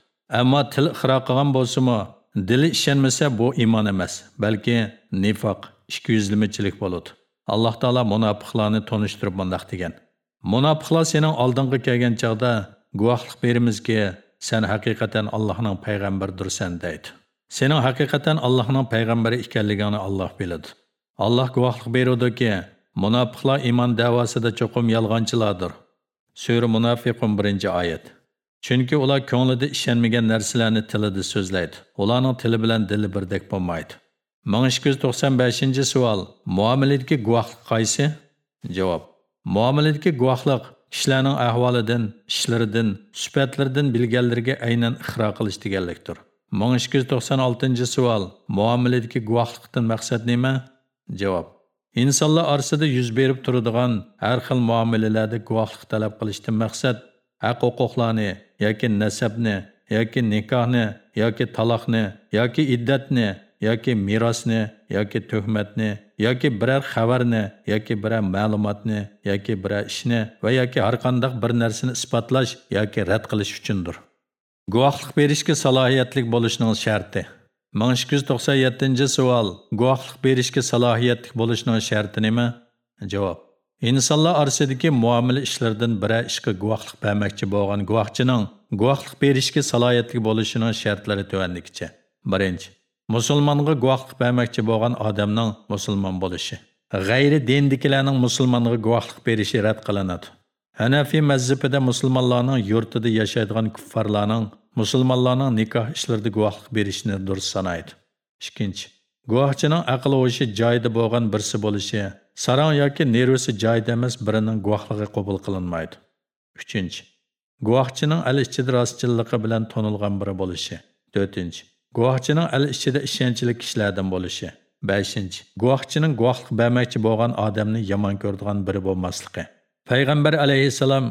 Ammo til ixro qilgan bo'lsa-mu, dili ishonmasa bu iymon emas, balki nifoq, ikki bo'ladi. Alloh taolo munofiqlarni tonishtirib bundoq degan. Munofiqlar sening oldinga kelgan chaqda guvohlik berimizki, sen haqiqatan Allohning payg'ambaridirsan deydi. Sening haqiqatan Allohning payg'ambari ekanligingni Alloh biladi. Alloh guvohlik berudiki, munofiqlar iymon davosida cho'qim yolg'onchilardir. Sura Munofiqun 1-oyat. Chunki ular ko'nglida ishonmagan narsalarni tilida so'zlaydi. Ularning tili bilan dili birdek bo'lmaydi. 1295 savol. Muomaladagi guvohlik qaysi? Javob. Muomaladagi guvohlik kishilarning ahvolidan, ishlaridan, sifatlaridan bilganlarga aynan ixro qilish deganlikdir. 1296 savol. Muomaladagi guvohlikdan maqsad nima? Javob. Insonlar orasida yuz berib turadigan har xil muomalalarda guvohlik talab qilishdan maqsad haq huquqlarni yoki nasabni yoki nikohni yoki taloqni yoki iddatni yoki merosni yoki tuhmatni yoki biror xabarni yoki biror ma'lumotni yoki biror ishni va yoki har qanday bir narsani isbotlash yoki rad qilish uchundir. Guvohlik berishga salohiyatli bo'lishning sharti. 1297 savol guvohlik berishga salohiyatli bo'lishning sharti nima? Javob. Insonlar orasidagi muomala ishlaridan biri ishga guvohlik bermoqchi bo'lgan guvohchining guvohlik berishga salohiyatli bo'lishining shartlari tuvanligicha birinchi musulmonga guvohlik bermoqchi bo'lgan odamning musulmon bo'lishi g'ayri dindikilarning musulmonga guvohlik berishi rad qilinadi hanafiy mazhabida musulmonlarning yurtida yashaydigan kuffarlarning musulmonlarning nikoh ishlarida guvohlik berishini durust sanaydi ikkinchi guvohchining aql o'yishi joyida bo'lgan birsi bo'lishi sarang yoki nervisi joyida emas birining guvohligi qabul qilinmaydi 3. guvohchining al ichida rostchilligi bilan tonilgan biri bo'lishi 4. guvohchining al ichida ishonchli kishilardan bo'lishi 5. guvohchining guvohlik bermoqchi bo'lgan odamni yomon ko'radigan biri bo'lmasligi payg'ambar alayhisalom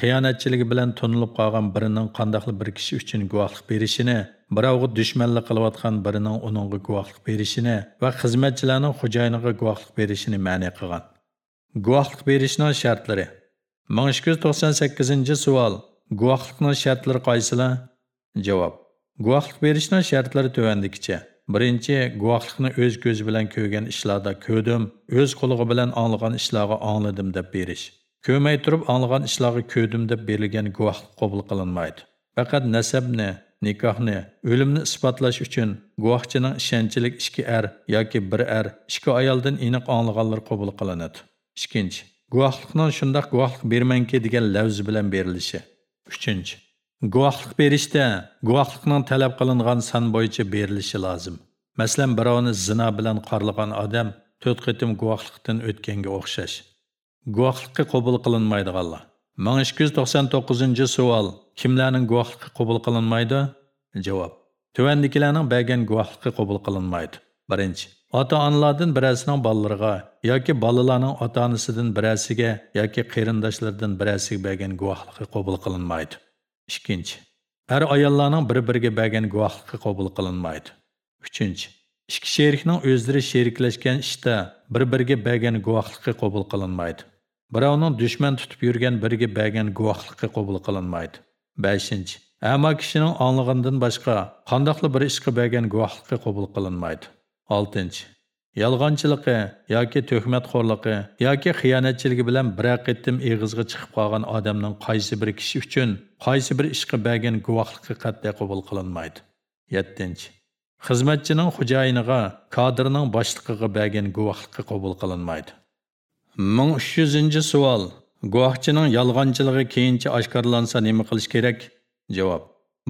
xiyonatchiligi bilan tunilib qolgan birining qandoqli bir kishi uchun guvohlik berishini birovga dushmanlik qilayotgan birining uningga guvohlik berishini va xizmatchilarning xo'jayiniga guvohlik berishini ma'ni qilgan. Guvohlik berishning shartlari. ming ikki yuz to'qson sakkizinchi savol. Guvohlikning shartlari qaysilar? Javob. Guvohlik berishning shartlari tuvandikicha. Birinchi guvohlikni o'z ko'zi bilan ko'rgan ishlarda ko'rdim o'z qulog'i bilan anglagan ishlarga angladim deb berish. Ko'rmay turib anglagan ishlarga ko'dim deb berilgan guvohlik qabul qilinmaydi faqat nasabni nikohni o'limni isbotlash uchun guvohchining ishonchlik ikki ar yoki bir ar ikki ayoldan aniq anglaganlar qabul qilinadi ikkinchi guvohlikning shundoq guvohlik bermanki degan lavz bilan berilishi uchinchi guvohlik berishda guvohlikning talab qilingan son bo'yicha berilishi lozim masalan birovni zino bilan qorlagan odam to'rt qitim guvohlikdan o'tganga o'xshash guvohlikqa qabul qilinmaydiganlar. ming ikki yuz to'qson to'qqizinchi savol. Kimlarning guvohligi qabul qilinmaydi? Javob. Tuvandikilarning bergan guvohligi qabul qilinmaydi. Birinchi. Ota onalardan birasining bolalariga yoki bolalarning ota onasidan birasiga yoki qarindoshlardan birasiga bergan guvohligi qabul qilinmaydi. Ikkinchi. Er ayollarning bir biriga bergan guvohligi qabul qilinmaydi. Uchinchi. Ikki sherikning o'zlari sheriklashgan ishda bir biriga bergan guvohligi qabul qilinmaydi. Birovning dushman tutib yurgan biriga bergan guvohligi qabul qilinmaydi. Beshinchi ammo kishining onlig'idan boshqa qandoqli bir ishga bergan guvohligi qabul qilinmaydi. Oltinchi yolg'onchiligi yoki tuhmatxo'rligi yoki xiyonatchiligi bilan bir qettim eg'izga chiqib qolgan odamning qaysi bir kishi uchun qaysi bir ishga bergan guvohligi qat'iy qabul qilinmaydi. Yettinchi xizmatchining xo'jayiniga kadrning boshlig'iga bergan guvohligi qabul qilinmaydi. Ming uch yuzinchi savol guvohchining yolg'onchiligi keyincha oshkorlansa nima qilish kerak javob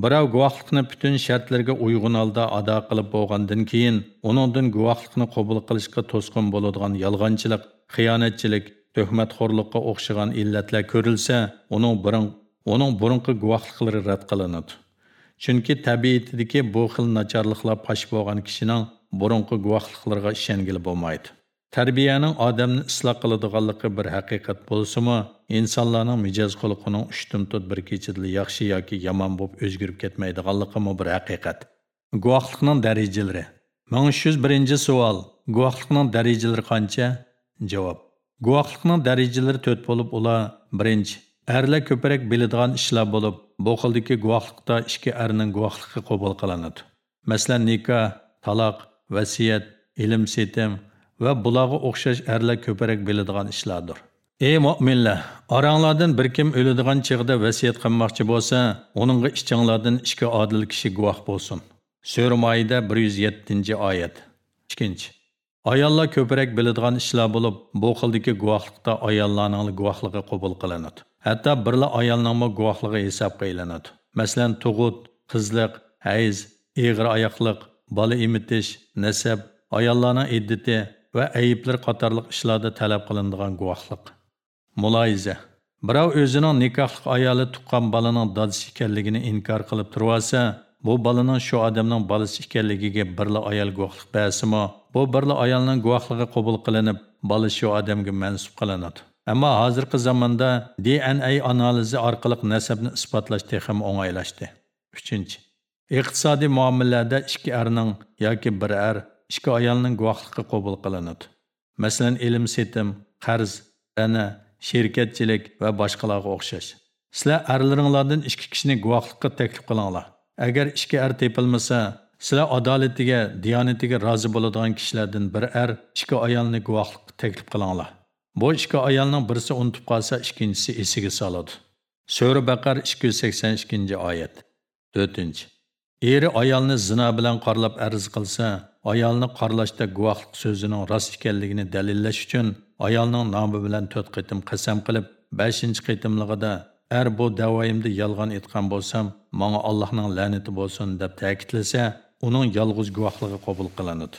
birov guvohlikni butun shartlarga uyg'un holda ado qilib bo'lgandan keyin uningdan guvohlikni qabul qilishga to'sqin bo'ladigan yolg'onchilik xiyonatchilik tuhmatxo'rlikqa o'xshagan illatlar ko'rilsa uning burun uning burunqi guvohliklari rad qilinadi chunki tabiatidagi bu xil nacharliklar pash bo'lgan kishining burunqi guvohliklariga ishongili bo'lmaydi tarbiyaning odamni isloh qiladiganligi bir haqiqat bo'lsimi insonlarning mijoz xulqining uchdan to'rt bir kechidli yaxshi yoki yomon bo'lib o'zgarib ketmaydiganligi bir haqiqat. Guvohlikning darajalari. Ming uch yuz birinchi savol. Guvohlikning darajalari qancha? Javob. Guvohlikning darajalari to'rt bo'lib ular 1. erlar ko'proq biladigan ishlar bo'lib bu xildagi guvohlikda ikki erning guvohligi qabul qilinadi. Masalan nikoh taloq vasiyat ilm setim va bularga o'xshash erlar ko'proq biladigan ishlardir. Ey mo'minlar oranglardan bir kim o'ladigan chaqda vasiyat qilmoqchi bo'lsa uningga ichinglardan ikki odil kishi guvoh bo'lsin. Sura moyida bir yuz yettinchi oyat. Ikkinchi. Ayollar ko'proq biladigan ishlar bo'lib bu xildagi guvohlikda ayollarning guvohligi qabul qilinadi. Hatto birla ayolning guvohligi hisobga qilinadi. masalan tug'ut qizliq hayz egri oyoqliq bola emitish nasab ayollarning iddati və əyiblər qatarlıq ishlarda tələb qılındığan guvohlik. Mülahizə birov o'zining nikohli ayoli tuqqan bolaning dadisi ekanligini inkor qilib turvasa, bu bolaning shu odamning bolasi ekanligiga birla ayol guvohlik bersimi bu birla ayolning guvohligi qabul qilinib bola shu odamga mansub qilinadi. Ammo hozirgi zamonda dna analizi orqali nasabni isbotlash texim o'ngaylashdi. 3. iqtisodiy muomalalarda ikki erning yoki bir er ikki ayolning guvohligi qabul qilinadi. Masalan ilm setim qarz ana sherkatchilik va boshqalarga o'xshash. Sizlar arlaringlardan ikki kishini guvohlikqa taklif qilinglar. Agar ikki er tepilmasa sizlar adolatiga diyonatiga rozi bo'ladigan kishilardan bir er ikki ayolni guvohlikqa taklif qilinglar. Bu ikki ayolning birisi unutib qolsa ikkinchisi esiga soladi. So'ra baqar ikki yuz sakson ikkinchi oyat. To'rtinchi. Eri ayolni zino bilan qorlab arz qilsa ayolni qorlashda guvohlik so'zining rost ekanligini dalillash uchun ayolning nomi bilan to'rt qitim qasam qilib beshinchi qitimligida ar bu davoyimda yolg'on aytgan bo'lsam manga allohning la'nati bo'lsin deb ta'kidlasa uning yolg'iz guvohligi qabul qilinadi.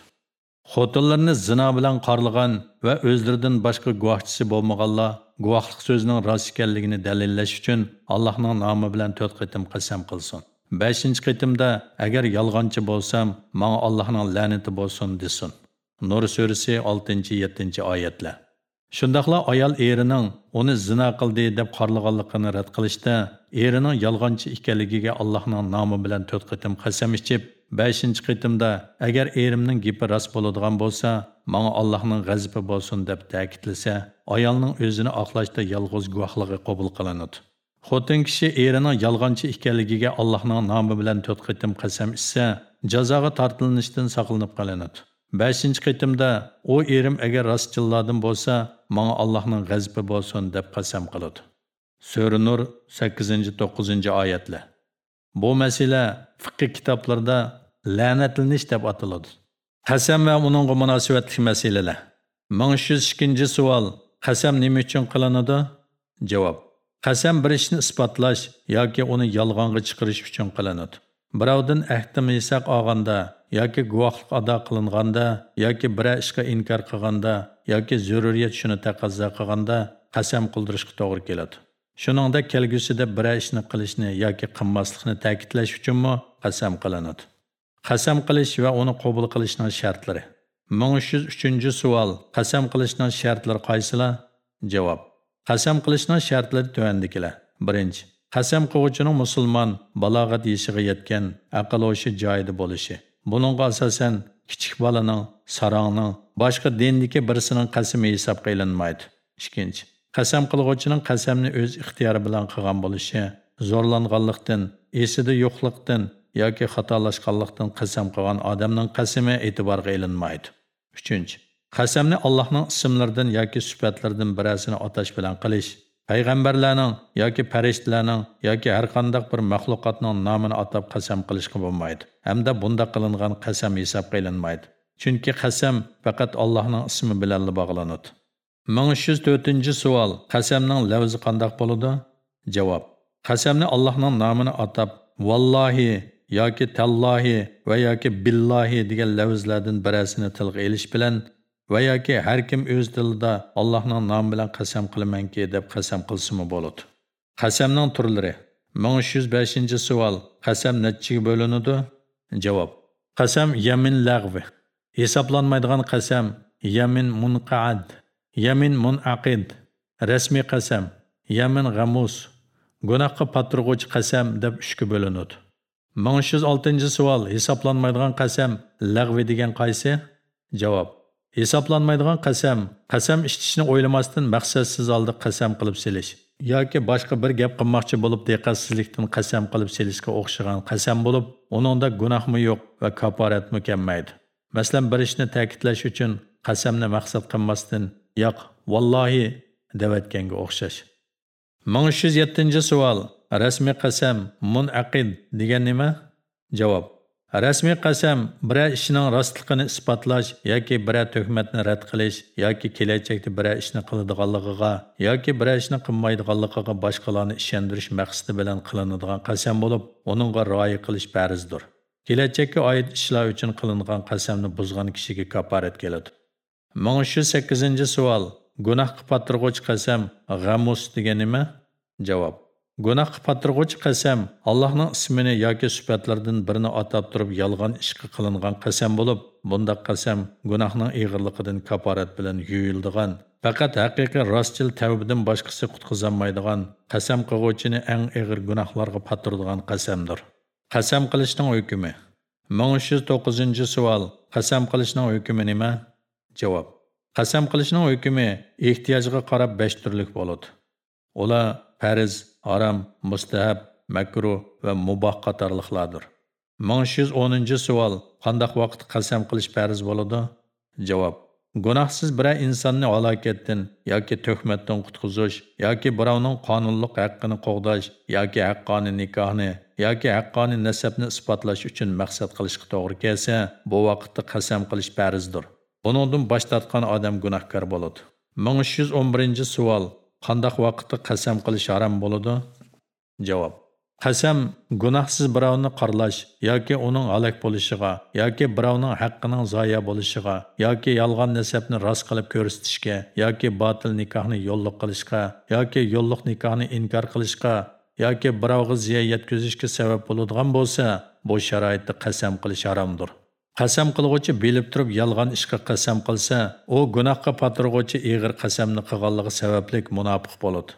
Xotinlarni zino bilan qorlagan va o'zlaridan boshqa guvohchisi bo'lmaganlar guvohlik so'zining rost ekanligini dalillash uchun allohning nomi bilan to'rt qitim qasam qilsin. Beshinchi qitimda agar yolg'onchi bo'lsam manga allohning la'nati bo'lsin desin. Nur surasi 6-7 oyatlar. Shundoqla ayol erining uni zino qildi deb qorlaganligini rad qilishda erining yolg'onchi ekanligiga allohning nomi bilan to'rt qitim qasam ichib beshinchi qitimda agar erimning gapi rost bo'ladigan bo'lsa manga allohning g'azibi bo'lsin deb ta'kidlasa ayolning o'zini oqlashda yolg'iz guvohligi qabul qilinadi. Xotin kishi erining yolg'onchi ekanligiga allohning nomi bilan to'rt qitim qasam ichsa jazoga tortilinishdan saqlanib qolinadi. Beshinchi qitimda u erim agar rostchillardan bo'lsa menga allohning g'azbi bo'lsin deb qasam qiladi. Sura nur sakkizinchi to'qqizinchi oyatlar. Bu masala fiqh kitoblarida la'natlanish deb ataladi. Qasam va uning munosabatli masalalar. Ming uch yuz ikkinchi savol qasam nima uchun qilinadi? Javob. Qasam bir ishni isbotlash yoki uni yolg'onga chiqarish uchun qilinadi. Birovdan ahdi misoq olganda yoki guvohlik ado qilinganda yoki biror ishga inkor qilganda yoki zaruriyat shuni taqozo qilganda qasam qildirishga to'g'ri keladi. Shuningdek kelgusida biror ishni qilishni yoki qilmaslikni ta'kidlash uchunmi qasam qilinadi. Qasam qilish va uni qabul qilishning shartlari. Ming uch yuz uchinchi savol qasam qilishning shartlari qaysilar? Javob qasam qilishning shartlari tuvandikilar. Birinchi qasam qiluvchining musulmon balog'at yoshiga yetgan aql o'shi joyida bo'lishi. Buningga asosan kichik balaning, sarongning boshqa dindagi birisining qasami hisob qilinmaydi. Ikkinchi qasam qilg'uvchining qasamni o'z ixtiyori bilan qilgan bo'lishi zo'rlanganlikdan esida yo'qlikdan yoki xatolashganlikdan qasam qilgan odamning qasami e'tiborga ilinmaydi. Uchinchi qasamni allohning ismlaridan yoki sifatlaridan birasini atash bilan qilish payg'ambarlarning yoki farishtalarning yoki har qanday bir maxluqotning nomini atab qasam qilishga bo'lmaydi. Hamda bunda qilingan qasam hisobga olinmaydi. chunki qasam faqat allohning ismi bilan bog'lanadi. Ming uch yuz to'rtinchi savol. Qasamning lavzi qandoq bo'ladi? Javob. Qasamni allohning nomini atab vallohi yoki tallohi va yoki billohi degan lavzlardan birasini tilga elish bilan va yoki har kim o'z tilida Allohning nomi bilan qasam qilamanki deb qasam qilsimi bo'ladi. Qasamning turlari 1305 savol. Qasam nechiga bo'linadi? Javob. Qasam yamin lag'vi. Hisoblanmaydigan qasam yamin munqaad, yamin munaqid, rasmiy qasam, yamin g'amus, gunohga patirg'uvchi qasam deb uchga bo'linadi. 1306 savol. Hisoblanmaydigan qasam lag'vi degan qaysi? Javob. Hisoblanmaydigan qasam, qasam ichishni o'ylamasdan maqsadsiz oldi qasam qilib selish yoki boshqa bir gap qilmoqchi bo'lib diqqatsizlikdan qasam qilib selishga o'xshagan qasam bo'lib, uningda gunohmi yo'q va kaforatmi kelmaydi. Masalan, bir ishni ta'kidlash uchun qasamni maqsad qilmasdan yo'q, vallohi devatganga o'xshash. 1307 savol. Rasmiy qasam munaqid degan nima? Javob: Rasmiy qasam biror ishning rostligini isbotlash yoki biror tuhmatni rad qilish yoki kelajakda biror ishni qiladiganligiga yoki biror ishni qilmaydiganligiga boshqalarni ishontirish maqsadi bilan qilinadigan qasam bo'lib, uningga rioya qilish farzdir. Kelajakka oid ishlar uchun qilingan qasamni buzgan kishiga kafarat keladi. 1308 savol. Gunohga patirg'uvchi qasam ғамус degan nima? Javob: Gunohga patirg'uvchi qasam Allohning ismini yoki sifatlaridan birini atab turib yolg'on ishga qilingan qasam bo'lib, bundaq qasam gunohning ig'irligidan kaforat bilan yuyildigan, faqat haqiqiy rostchil tavbidan boshqasi qutqizolmaydigan qasam qilguvchini eng ig'ir gunohlarga patirdigan qasamdir. Qasam qilishning hukmi 1309 savol. Qasam qilishning hukmi nima? Javob. Qasam qilishning hukmi ehtiyojiga qarab 5 turlik bo'ladi. Ular farz, haram, mustahab, makruh va muboh qatorliqlardir. 1310 savol. Qanday vaqt qasam qilish farz bo'ladi? Javob. Gunohsiz bir insonni halokatdan yoki tuhmatdan qutqizish yoki birovning qonunliq haqqini qo'g'dash yoki haqqoni nikohni yoki haqqoni nasabni isbotlash uchun maqsad qilishga to'g'ri kelsa, bu vaqtda qasam qilish farzdir. Buningdan bosh tortgan odam gunohkor bo'ladi. 1311 savol. qandoq vaqtda qasam qilish harom bo'ladi javob qasam gunohsiz birovni qorlash yoki uning halak bo'lishiga yoki birovning haqqining zoya bo'lishiga yoki yolg'on nasabni rost qilib ko'rsatishga yoki botil nikohni yo'lliq qilishga yoki yo'lliq nikohni inkor qilishga yoki birovga ziyon yetkazishga sabab bo'ladigan bo'lsa bu sharoitda qasam qilish haromdir qasam qilg'uvchi bilib turib yolg'on ishga qasam qilsa u gunohga patirg'uvchi ig'ir qasamni qilganligi sababli munofiq bo'ladi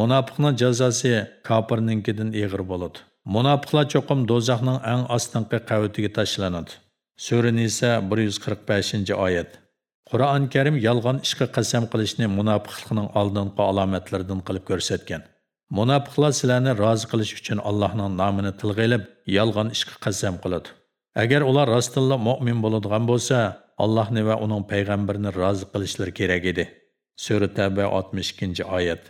munofiqning jazosi kofirninkidan ig'ir bo'ladi munofiqlar cho'qim do'zaxning eng ostinqi qavatiga tashlanadi. Sura nisa 145 oyat. Qur'oni karim yolg'on ishga qasam qilishni munofiqlikning oldingi alomatlaridan qilib ko'rsatgan. Munofiqlar sizlarni rozi qilish uchun allohning nomini tilg'ilib yolg'on ishga qasam qiladi. Agar ular rostilla mu'min bo'ladigan bo'lsa allohni va uning payg'ambarini rozi qilishlari kerak edi. Sura taba 62 oyat.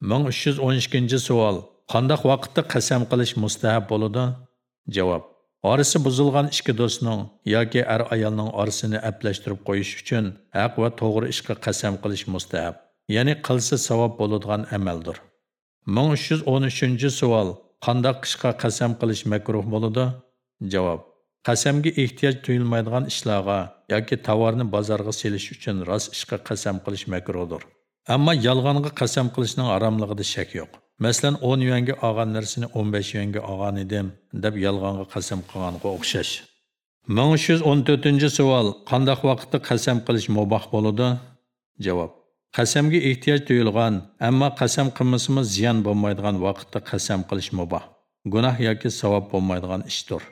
1312 savol. Qandoq vaqtda qasam qilish mustahab bo'ladi? Javob. Orisi buzilgan ikki do'stning yoki er ayolning orisini aplashtirib qo'yish uchun haq va to'g'ri ishga qasam qilish mustahab ya'ni qilsa savob bo'ladigan amaldir. 1313 savol. Qandoq qishqa qasam qilish makruh bo'ladi? Javob. Qasamga ehtiyoj tuyulmaydigan ishlarga yoki tovarni bozorga selish uchun rost ishga qasam qilish makruhdir. Ammo yolg'onga qasam qilishning haromligida shak yo'q. Masalan 10 yuanga olgan narsani 15 yuanga olgan edim deb yolg'onga qasam qilganga o'xshash. 1314 savol qandoq vaqtda qasam qilish muboh bo'ladi? Javob qasamga ehtiyoj tuyulgan ammo qasam qilmasimiz ziyon bo'lmaydigan vaqtda qasam qilish muboh. Gunoh yoki savob bo'lmaydigan ishdir.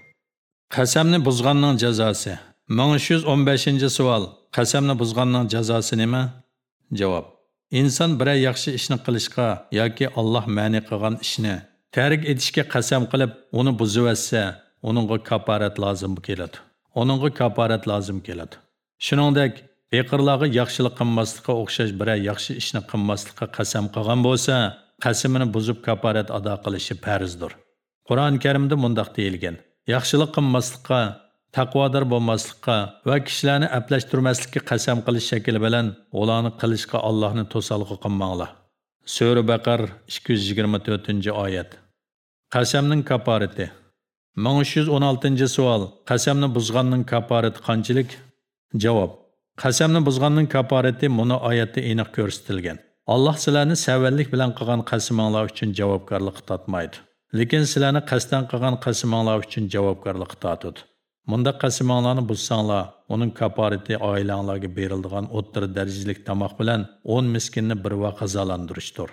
Qasamni buzganning jazosi 1315 savol. Qasamni buzganning jazosi nima? Javob. Inson biror yaxshi ishni qilishga yoki Alloh ma'ni qilgan ishni tark etishga qasam qilib uni buzivatsa uningga kafarat lozim keladi. Uningga kafarat lozim keladi. Shuningdek Beqirlarga yaxshilik qilmaslikqa o'xshash biror yaxshi ishni qilmaslikqa qasam qilgan bo'lsa, qasamini buzib kafarat ado qilishi farzdir. Qur'on Karimda mundaq deyilgan: Yaxshilik qilmaslikqa, taqvodor bo'lmaslikqa va kishilarni aplashtirmaslikka qasam qilish shakli bilan ularni qilishga Allohni to'salg'i qilmanglar. Sura Baqar 224-oyat. Qasamning kafarati 1316-savol. Qasamni buzganning kafarati qanchalik? Javob: Qasamni buzganning kafarati buni oyatda aniq ko'rsatilgan. Alloh sizlarni savallik bilan qilgan qasaminglar uchun javobgarlik tatmaydi. Lekin sizlarni qasdan qilgan qasaminglar uchun javobgarlik tortadi. Munda qasaminglarni buzsanglar, uning kafarati oilanglarga berildigan o'ttir darajalik tamoq bilan 10 miskinni bir vaqt qazolantirishdir.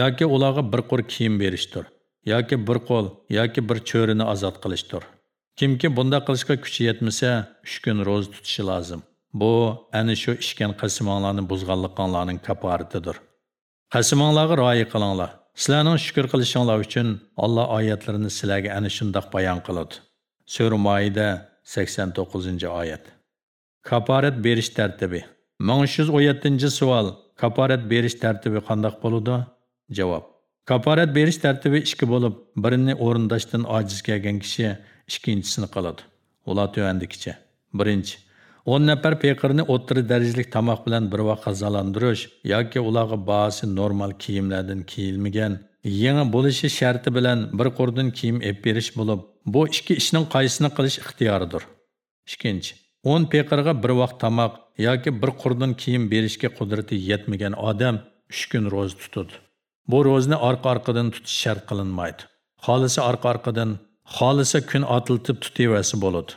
yoki ularga bir qur kiyim berishdir, yoki bir qo'l yoki bir cho'rini ozod qilishdir. Kimki bunda qilishga kuchi yetmasa, 3 kun ro'za tutishi lozim. Bu ana shu ishgan qasimonglarni buzganliklaringlarning kaparitidir. Qasimonglarga rioya qilinglar. Sizlarning shukr qilishinglar uchun Alloh oyatlarini sizlarga ana shundoq bayon qiladi. Sura Maide 89-oyat. Kafaret berish tartibi. 1317-savol. Kafaret berish tartibi qanday bo'ladi? Javob. Kafaret berish tartibi ikki bo'lib, birini orundaşdan ojiz kelgan kishi ikkinchisini qiladi. Ular tuvandikicha. Birinchi 10 nafar peqirni o'ttiri darajalik tomoq bilan bir vaqt qazalantirish yoki ularga bahasi normal kiyimlardan kiyilmagan yangi bo'lishi sharti bilan bir qurdin kiyim ep berish bo'lib, bu ikki ishning qaysini qilish ixtiyoridir. Ikkinchi, 10 peqirga bir vaqt tomoq yoki bir qurdin kiyim berishga qudrati yetmagan odam 3 kun ro'za tutadi. Bu ro'zni orqa-orqadan tutish shart qilinmaydi. Xolisi orqa-orqadan, xolisi kun otiltib tutaversa bo'ladi.